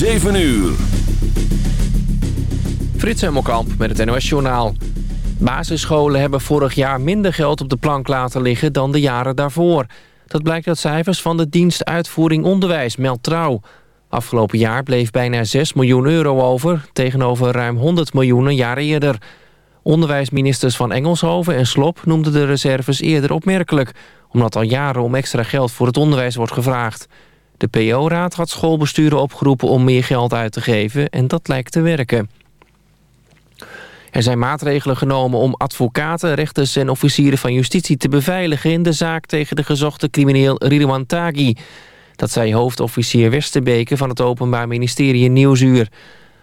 7 uur. Frits Hemmelkamp met het NOS Journaal. Basisscholen hebben vorig jaar minder geld op de plank laten liggen dan de jaren daarvoor. Dat blijkt uit cijfers van de dienst Uitvoering Onderwijs, meldt Trouw. Afgelopen jaar bleef bijna 6 miljoen euro over... tegenover ruim 100 miljoen een jaar eerder. Onderwijsministers van Engelshoven en Slop noemden de reserves eerder opmerkelijk... omdat al jaren om extra geld voor het onderwijs wordt gevraagd. De PO-raad had schoolbesturen opgeroepen om meer geld uit te geven... en dat lijkt te werken. Er zijn maatregelen genomen om advocaten, rechters en officieren van justitie te beveiligen... in de zaak tegen de gezochte crimineel Ridwan Taghi... Dat zei hoofdofficier Westerbeke van het Openbaar Ministerie in Nieuwsuur.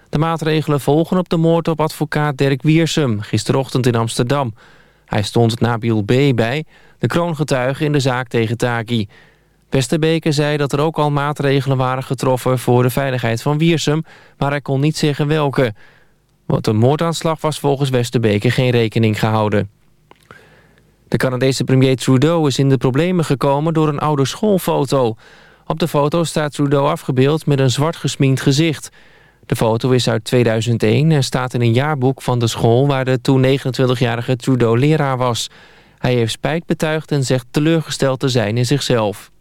De maatregelen volgen op de moord op advocaat Dirk Wiersum... gisterochtend in Amsterdam. Hij stond Nabil B. bij, de kroongetuige in de zaak tegen Taki. Westerbeke zei dat er ook al maatregelen waren getroffen... voor de veiligheid van Wiersum, maar hij kon niet zeggen welke. Wat een moordaanslag was volgens Westerbeke geen rekening gehouden. De Canadese premier Trudeau is in de problemen gekomen door een oude schoolfoto... Op de foto staat Trudeau afgebeeld met een zwart gesminkt gezicht. De foto is uit 2001 en staat in een jaarboek van de school... waar de toen 29-jarige Trudeau leraar was. Hij heeft spijt betuigd en zegt teleurgesteld te zijn in zichzelf.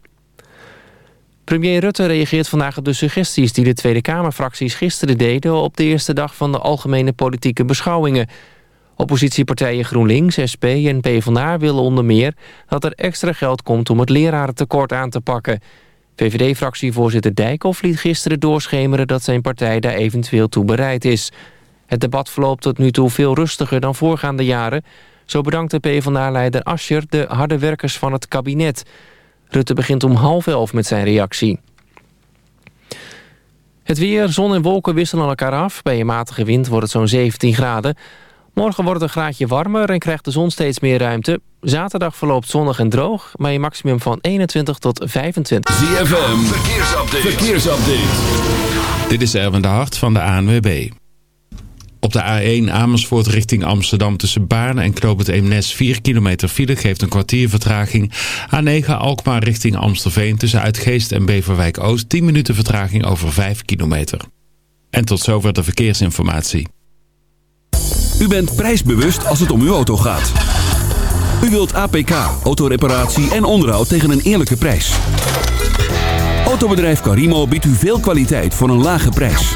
Premier Rutte reageert vandaag op de suggesties die de Tweede Kamerfracties gisteren deden... op de eerste dag van de algemene politieke beschouwingen. Oppositiepartijen GroenLinks, SP en PvdA willen onder meer... dat er extra geld komt om het lerarentekort aan te pakken... VVD-fractievoorzitter Dijkhoff liet gisteren doorschemeren... dat zijn partij daar eventueel toe bereid is. Het debat verloopt tot nu toe veel rustiger dan voorgaande jaren. Zo bedankte PvdA-leider Ascher de harde werkers van het kabinet. Rutte begint om half elf met zijn reactie. Het weer, zon en wolken wisselen elkaar af. Bij een matige wind wordt het zo'n 17 graden. Morgen wordt het een graadje warmer en krijgt de zon steeds meer ruimte. Zaterdag verloopt zonnig en droog, maar een maximum van 21 tot 25. ZFM, verkeersupdate. verkeersupdate. Dit is Erwin de Hart van de ANWB. Op de A1 Amersfoort richting Amsterdam tussen Baarn en Knoop Eemnes 4 kilometer file geeft een kwartier vertraging. A9 Alkmaar richting Amstelveen tussen Uitgeest en Beverwijk Oost 10 minuten vertraging over 5 kilometer. En tot zover de verkeersinformatie. U bent prijsbewust als het om uw auto gaat. U wilt APK, autoreparatie en onderhoud tegen een eerlijke prijs. Autobedrijf Carimo biedt u veel kwaliteit voor een lage prijs.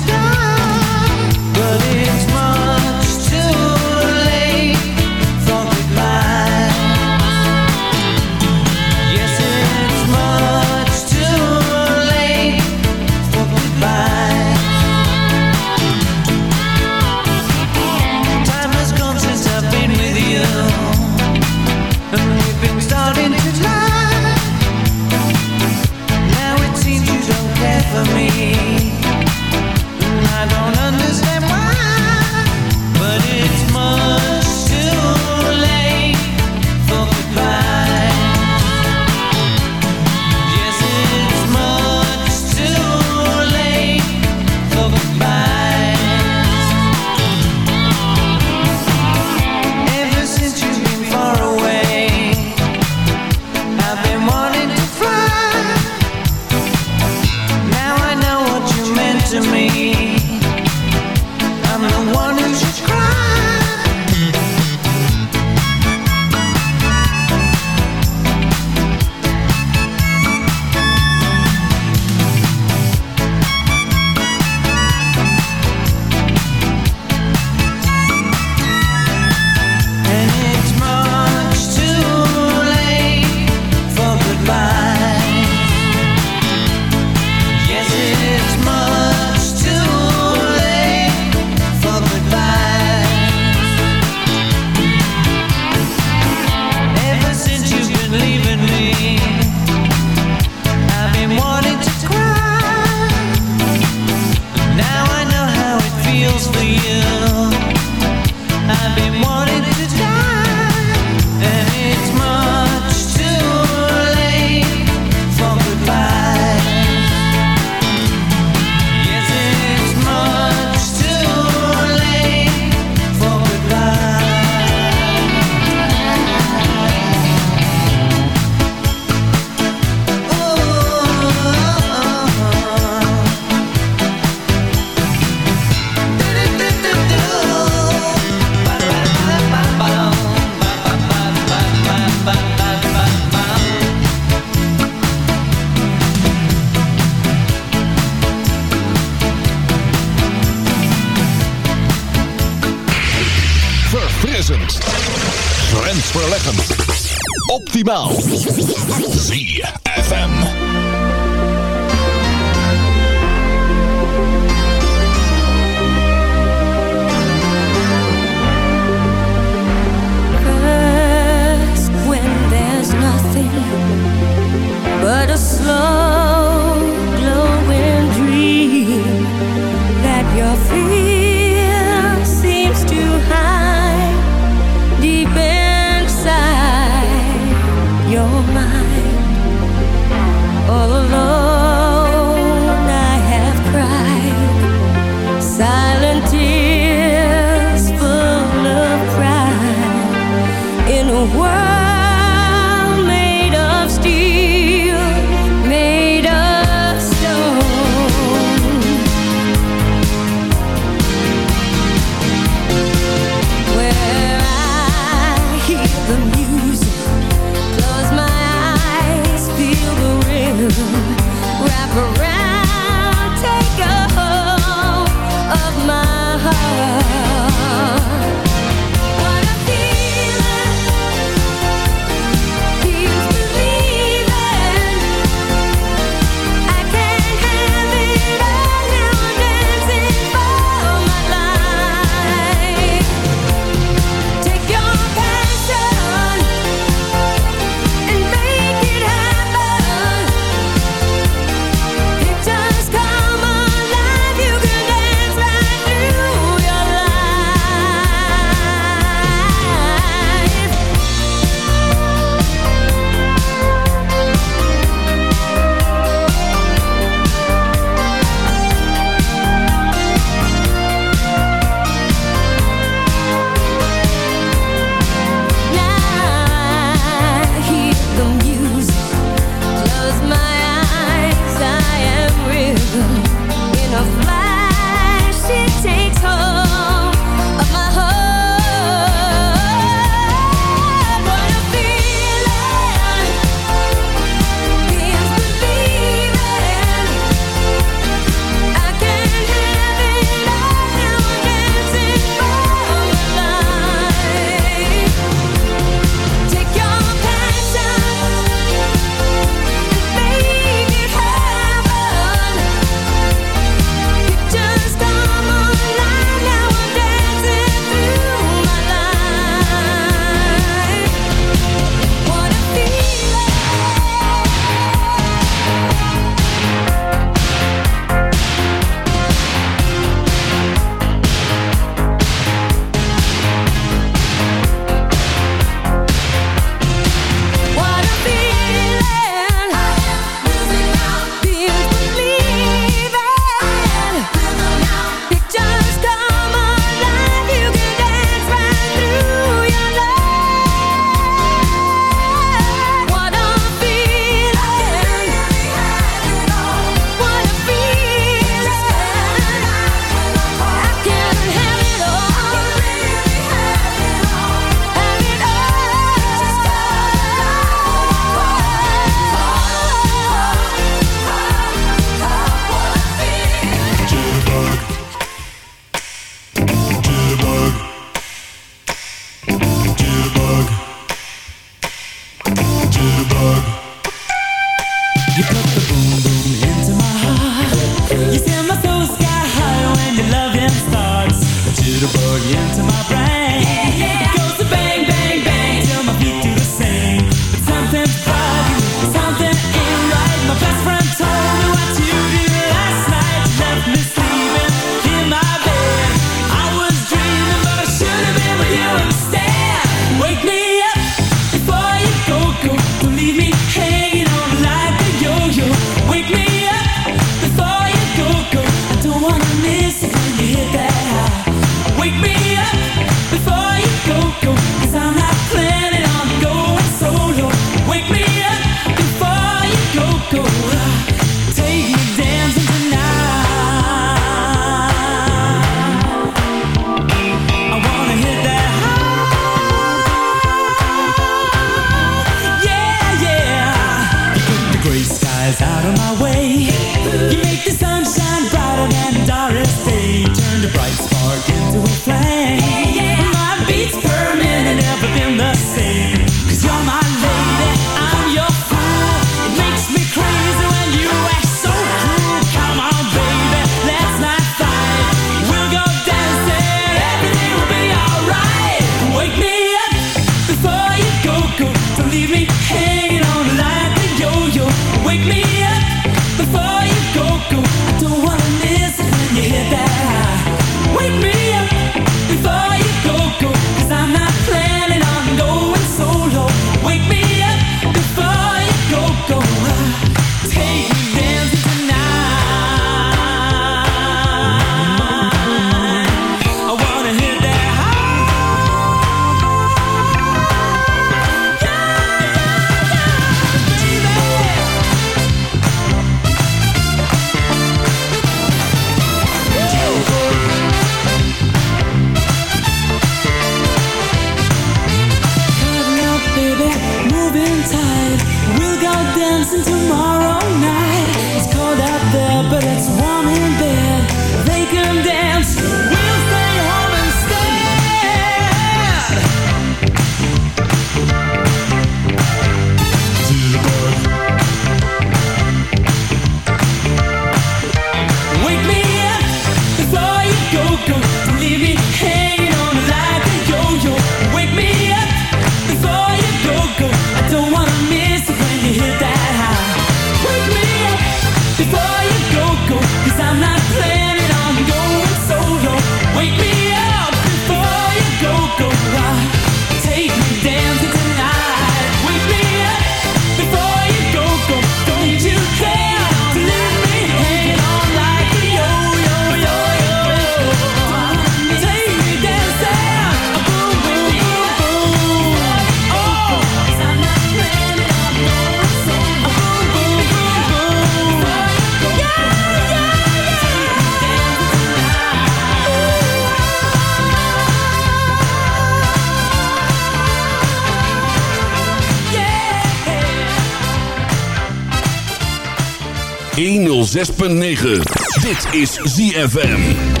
106.9. Dit is ZFM.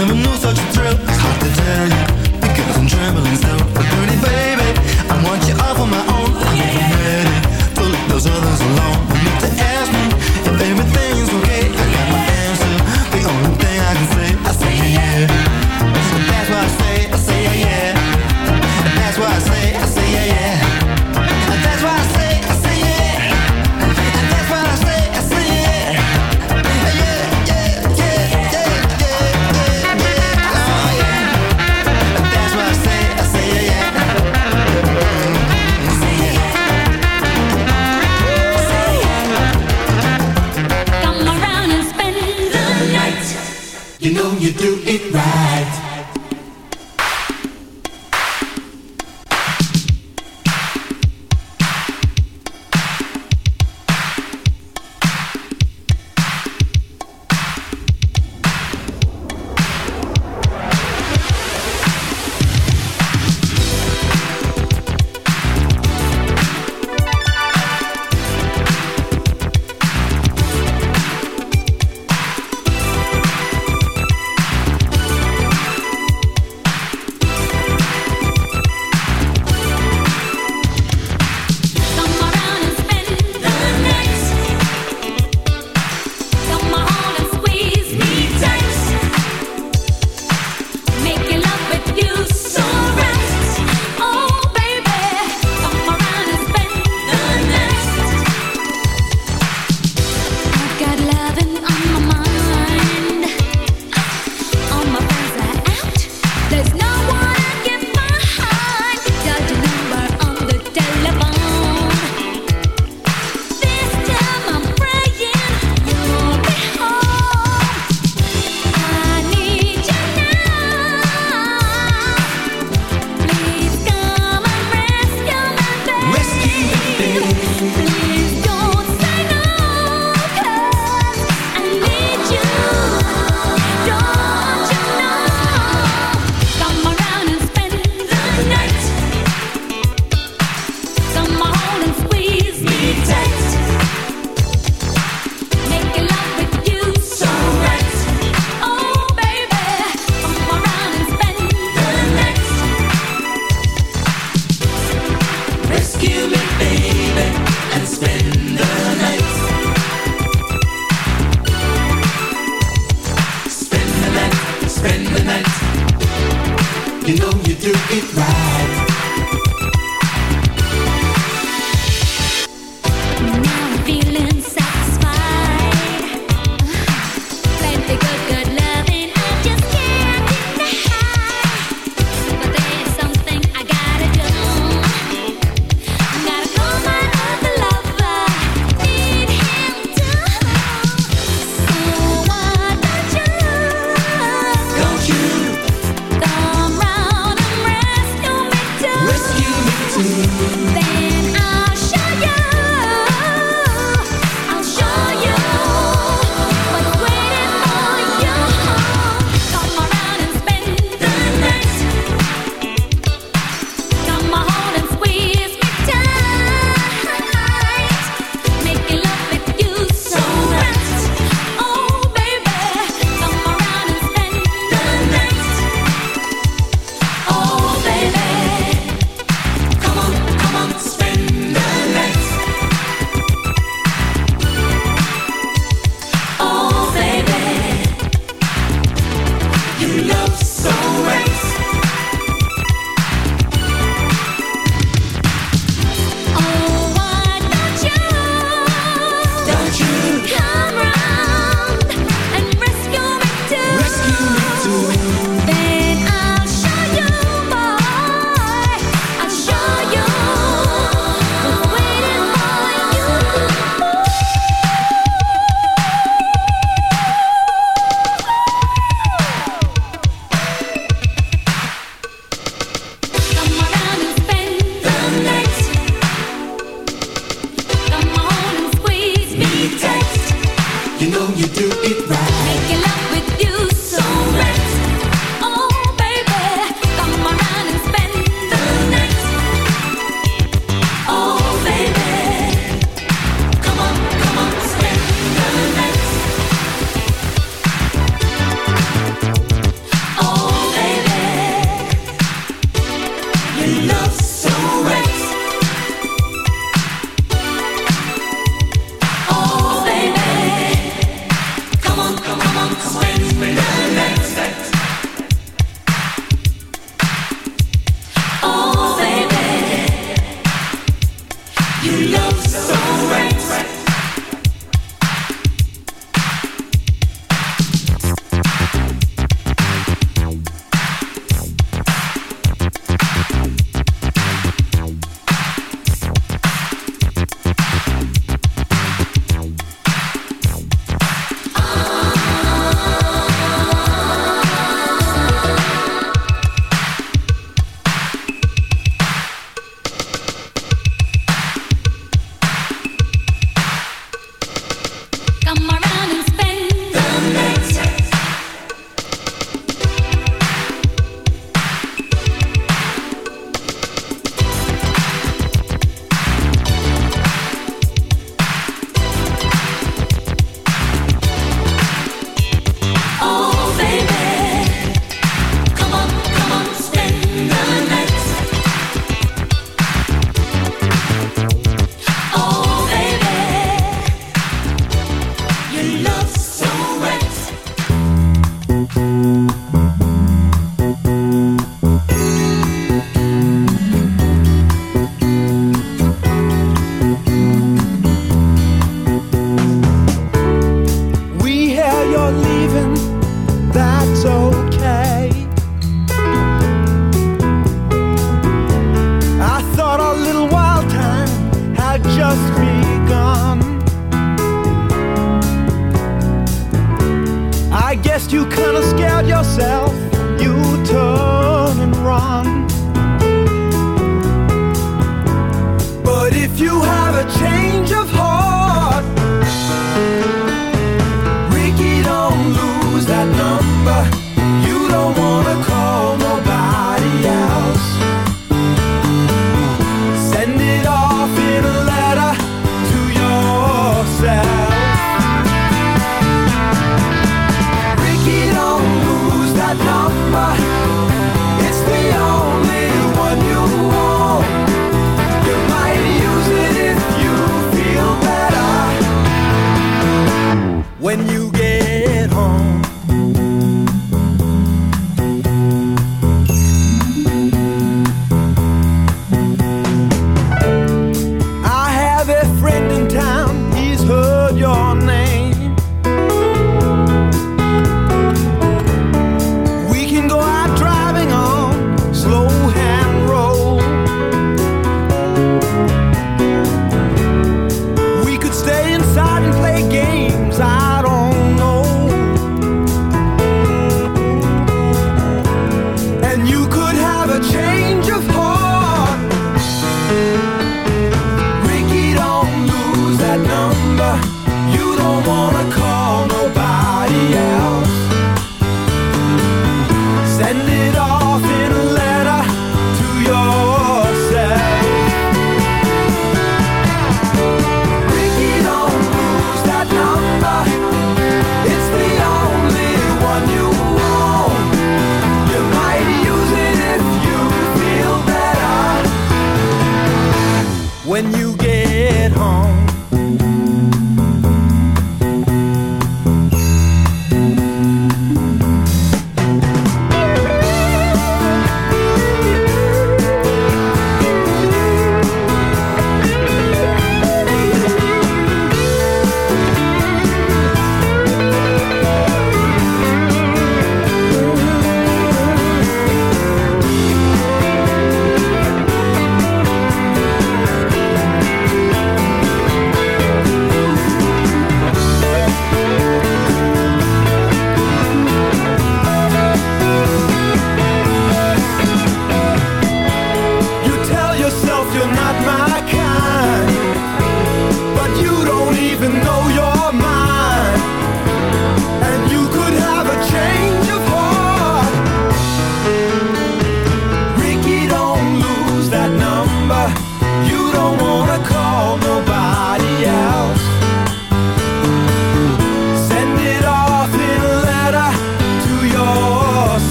Kıvrımın uzaçtı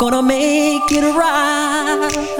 gonna make it right.